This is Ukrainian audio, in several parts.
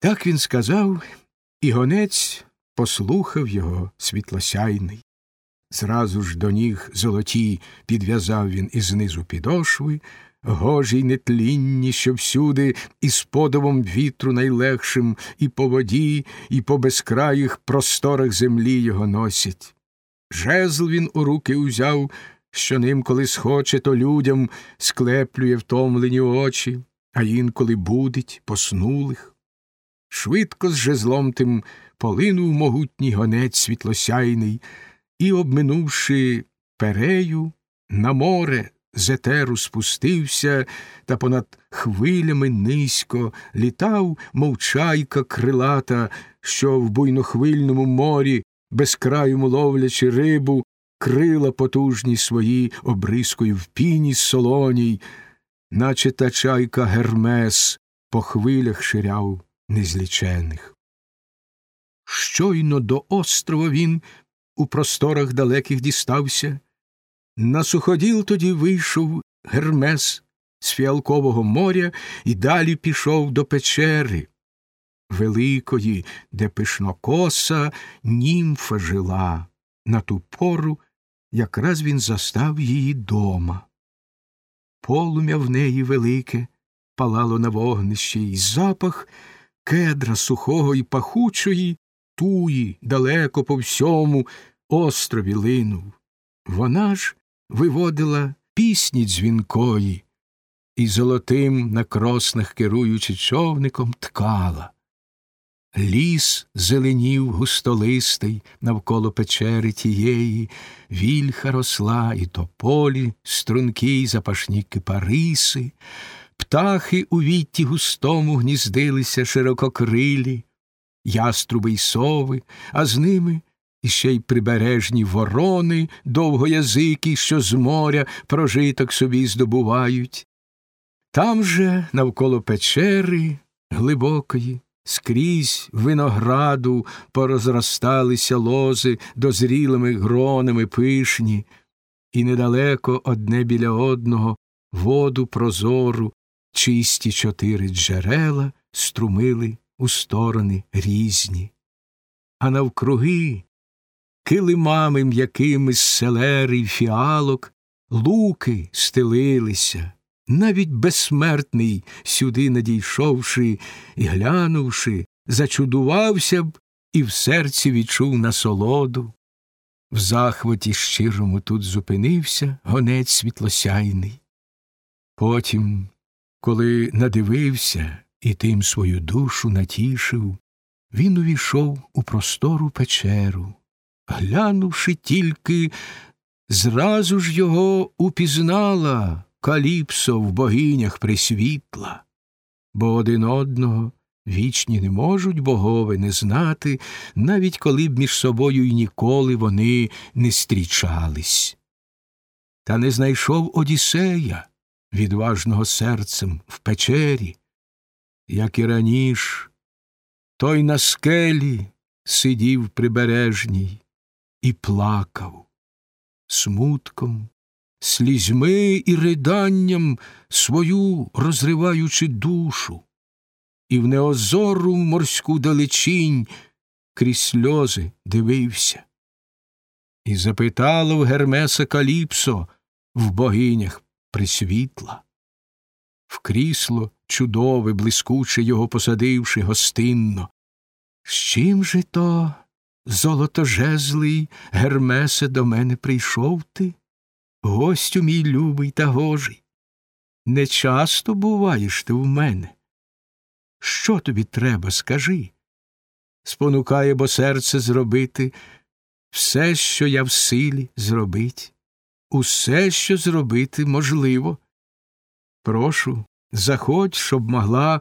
Так він сказав, і гонець послухав його світлосяйний. Зразу ж до ніг золоті підв'язав він із низу підошви, гожі й нетлінні, що всюди, із подовом вітру найлегшим, і по воді, і по безкраїх просторах землі його носять. Жезл він у руки узяв, що ним, коли схоче, то людям склеплює втомлені очі, а інколи будить поснулих. Швидко з жезлом тим полинув могутній гонець світлосяйний і, обминувши перею, на море з етеру спустився та понад хвилями низько літав, мов чайка крилата, що в буйнохвильному морі, без ловлячи рибу, крила потужні свої обрискою в піні солоній, наче та чайка Гермес по хвилях ширяв незлічених. Щойно до острова він у просторах далеких дістався, на суходіл тоді вийшов Гермес з фіалкового моря і далі пішов до печери великої, де пишнокоса німфа жила. На ту пору якраз він застав її дома. Полум'я в неї велике палало на вогнищі, і запах кедра сухого і пахучої туї далеко по всьому острові линув. Вона ж виводила пісні дзвінкої, і золотим на кроснах керуючи човником ткала. Ліс зеленів густолистий навколо печери тієї, вільха росла, і тополі, стрункі й запашні кипариси, птахи у вітті густому гніздилися ширококрилі, яструби й сови, а з ними іще й прибережні ворони, довгоязики, що з моря прожиток собі здобувають. Там же, навколо печери глибокої, скрізь винограду порозросталися лози дозрілими гронами пишні, і недалеко одне біля одного воду прозору, чисті чотири джерела струмили у сторони різні. А навкруги килимами м'якими з селери й фіалок луки стелилися. Навіть безсмертний, сюди надійшовши і глянувши, зачудувався б і в серці відчув насолоду. В захваті щирому тут зупинився гонець світлосяйний. Потім, коли надивився і тим свою душу натішив, він увійшов у простору печеру. Глянувши тільки, зразу ж його упізнала Каліпсо в богинях присвітла, бо один одного вічні не можуть богове не знати, навіть коли б між собою й ніколи вони не стрічались. Та не знайшов Одіссея, відважного серцем в печері, як і раніш, той на скелі сидів прибережній і плакав смутком слізьми і риданням свою розриваючи душу, і в неозору морську далечінь крізь сльози дивився. І запитало в Гермеса Каліпсо в богинях присвітла. В крісло чудове, блискуче його посадивши гостинно. З чим же то, золотожезлий, Гермесе, до мене прийшов ти? Гостю мій любий та гожий, не часто буваєш ти в мене. Що тобі треба, скажи? Спонукає, бо серце зробити все, що я в силі зробить, усе, що зробити можливо. Прошу, заходь, щоб могла,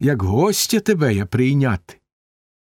як гостя тебе я прийняти.